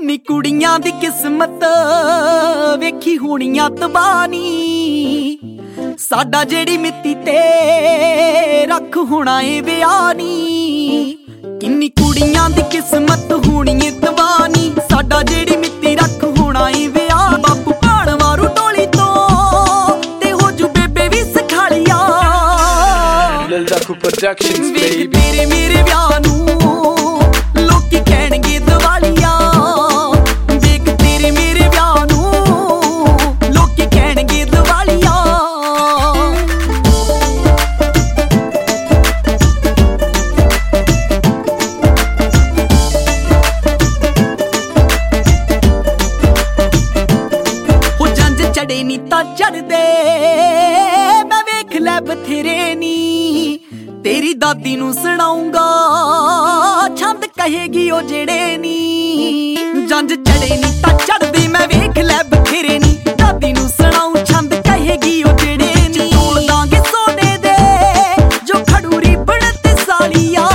ਕਿੰਨੀ ਕੁੜੀਆਂ ਦੀ ਕਿਸਮਤ ਵੇਖੀ ਹੋਣੀਆਂ ਤਬਾਨੀ ਸਾਡਾ ਜਿਹੜੀ ਮਿੱਤੀ ਤੇ ਰੱਖ ਹੋਣਾ ਏ ਵਿਆਨੀ ਕਿੰਨੀ ਕੁੜੀਆਂ ਦੀ ਕਿਸਮਤ ਹੋਣੀ ਏ ਤਬਾਨੀ ਸਾਡਾ ਜਿਹੜੀ ਮਿੱਤੀ ਰੱਖ ਹੋਣਾ ਏ ਵਿਆਹ। ਬਾਪੂ ਭਾਣ ਵਾਰੂ ਟੋਲੀ ਤੋਂ ਤੇ ਹੋ ਜੂ ਬੇਬੇ ਵੀ ਸਖਾਲੀਆ। ਲਲਦਾਖੂ ਪ੍ਰੋਡਕਸ਼ਨਸ ਬੇਬੀ ਤੇਰੇ ਮੇਰੇ ਵਿਆਹ ਚੜੇ ਨੀ ਤਾਂ ਚੜਦੇ। ਮੈਂ ਵੇਖ ਲੈ ਬਥੇਰੇ ਨੀ। ਤੇਰੀ ਦਾਦੀ ਨੂੰ ਸੁਣਾਉਂਗਾ। ਛੰਦ ਕਹੇਗੀ ਉਹ ਜਿਹੜੇ ਨੀ। ਜੰਜ ਚੜੇ ਨੀ ਤਾਂ ਚੜਦੀ ਮੈਂ ਵੇਖ ਲੈ ਬਥੇਰੇ ਨੀ। ਦਾਦੀ ਨੂੰ ਸੁਣਾਉਂ ਛੰਦ ਕਹੇਗੀ ਉਹ ਜਿਹੜੇ ਨੀ। ਤੋਲ ਦਾਂਗੇ ਸੋਨੇ ਦੇ ਜੋ ਖੜੂਰੀ ਬਣ ਤੇ ਸਾਲੀਆ